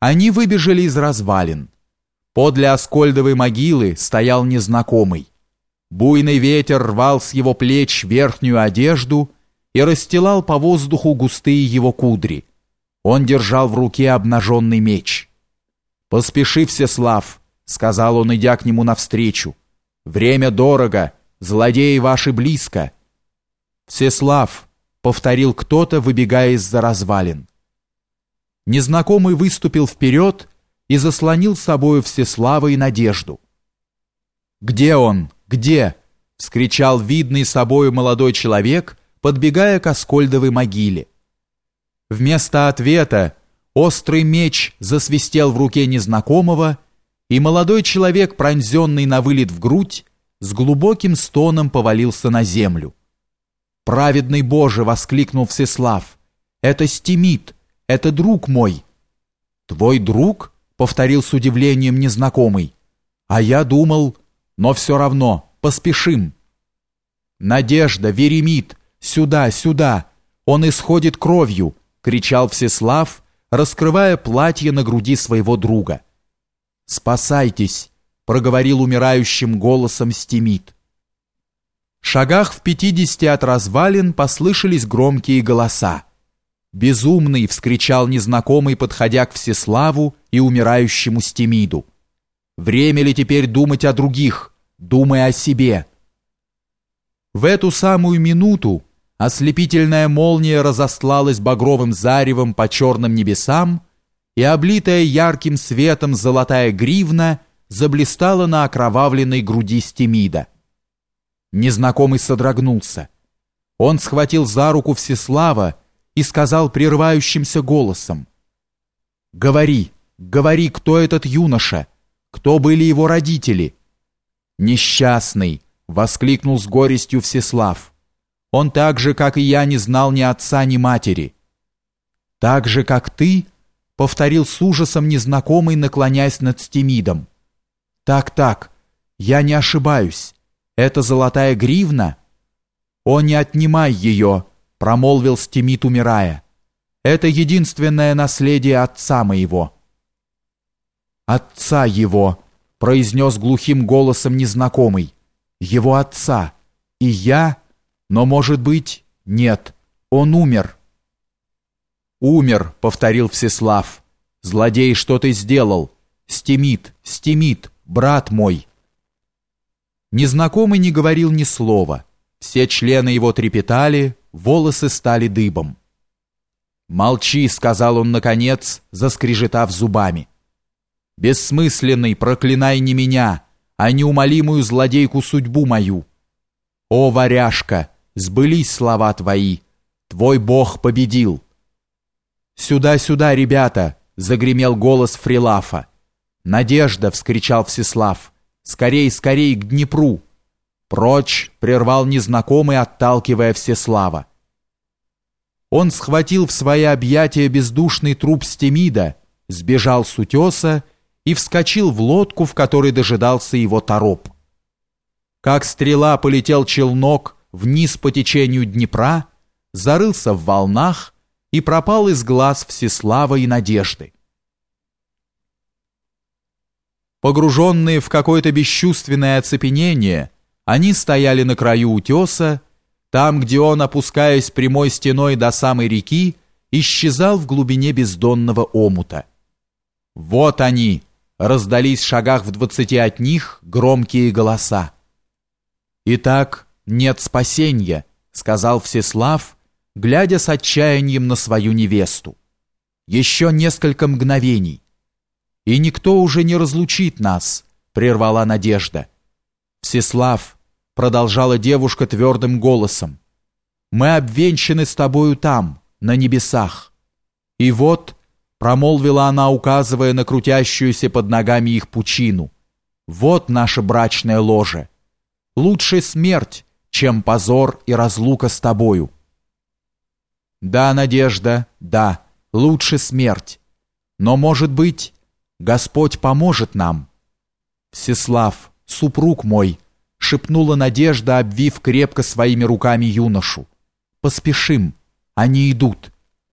Они выбежали из развалин. Подле Аскольдовой могилы стоял незнакомый. Буйный ветер рвал с его плеч верхнюю одежду и расстилал по воздуху густые его кудри. Он держал в руке обнаженный меч. «Поспеши, Всеслав», — сказал он, идя к нему навстречу. «Время дорого, злодеи ваши близко». «Всеслав», — повторил кто-то, выбегая из-за развалин. Незнакомый выступил вперед и заслонил собою Всеслава и Надежду. «Где он? Где?» — вскричал видный собою молодой человек, подбегая к Аскольдовой могиле. Вместо ответа острый меч засвистел в руке незнакомого, и молодой человек, пронзенный на вылет в грудь, с глубоким стоном повалился на землю. «Праведный Боже!» — воскликнул Всеслав. «Это Стимит, это друг мой». «Твой друг?» — повторил с удивлением незнакомый. «А я думал, но все равно, поспешим». «Надежда, Веремит, сюда, сюда! Он исходит кровью!» — кричал Всеслав, раскрывая платье на груди своего друга. «Спасайтесь!» — проговорил умирающим голосом Стимит. В шагах в пятидесяти от развалин послышались громкие голоса. «Безумный!» — вскричал незнакомый, подходя к Всеславу и умирающему Стимиду. «Время ли теперь думать о других? Думай о себе!» В эту самую минуту Ослепительная молния разостлалась багровым заревом по черным небесам, и облитая ярким светом золотая гривна заблистала на окровавленной груди Стемида. Незнакомый содрогнулся. Он схватил за руку Всеслава и сказал прерывающимся голосом. «Говори, говори, кто этот юноша? Кто были его родители?» «Несчастный!» — воскликнул с горестью Всеслав. Он так же, как и я, не знал ни отца, ни матери. Так же, как ты, повторил с ужасом незнакомый, наклоняясь над Стемидом. Так, так, я не ошибаюсь. Это золотая гривна? О, не отнимай ее, промолвил Стемид, умирая. Это единственное наследие отца моего. Отца его, произнес глухим голосом незнакомый. Его отца. И я но, может быть, нет, он умер. Умер, повторил Всеслав. Злодей, что ты сделал? Стемит, стемит, брат мой. Незнакомый не говорил ни слова. Все члены его трепетали, волосы стали дыбом. «Молчи», — сказал он наконец, заскрежетав зубами. «Бессмысленный, проклинай не меня, а неумолимую злодейку судьбу мою. О, варяжка, сбылись слова твои. Твой Бог победил. Сюда, сюда, ребята, загремел голос Фрилафа. Надежда, вскричал Всеслав. Скорей, скорей к Днепру. Прочь, прервал незнакомый, отталкивая Всеслава. Он схватил в свои объятия бездушный труп Стемида, сбежал с утеса и вскочил в лодку, в которой дожидался его тороп. Как стрела полетел челнок, вниз по течению Днепра, зарылся в волнах и пропал из глаз Всеслава и Надежды. Погруженные в какое-то бесчувственное оцепенение, они стояли на краю утеса, там, где он, опускаясь прямой стеной до самой реки, исчезал в глубине бездонного омута. «Вот они!» — раздались в шагах в двадцати от них громкие голоса. Итак, нет спасения, сказал Всеслав, глядя с отчаянием на свою невесту. Еще несколько мгновений. И никто уже не разлучит нас, прервала Надежда. Всеслав, продолжала девушка твердым голосом, мы обвенчаны с тобою там, на небесах. И вот, промолвила она, указывая на крутящуюся под ногами их пучину, вот наше брачное ложе. Лучше смерть, чем позор и разлука с тобою. Да, Надежда, да, лучше смерть. Но, может быть, Господь поможет нам. Всеслав, супруг мой, шепнула Надежда, обвив крепко своими руками юношу. Поспешим, они идут.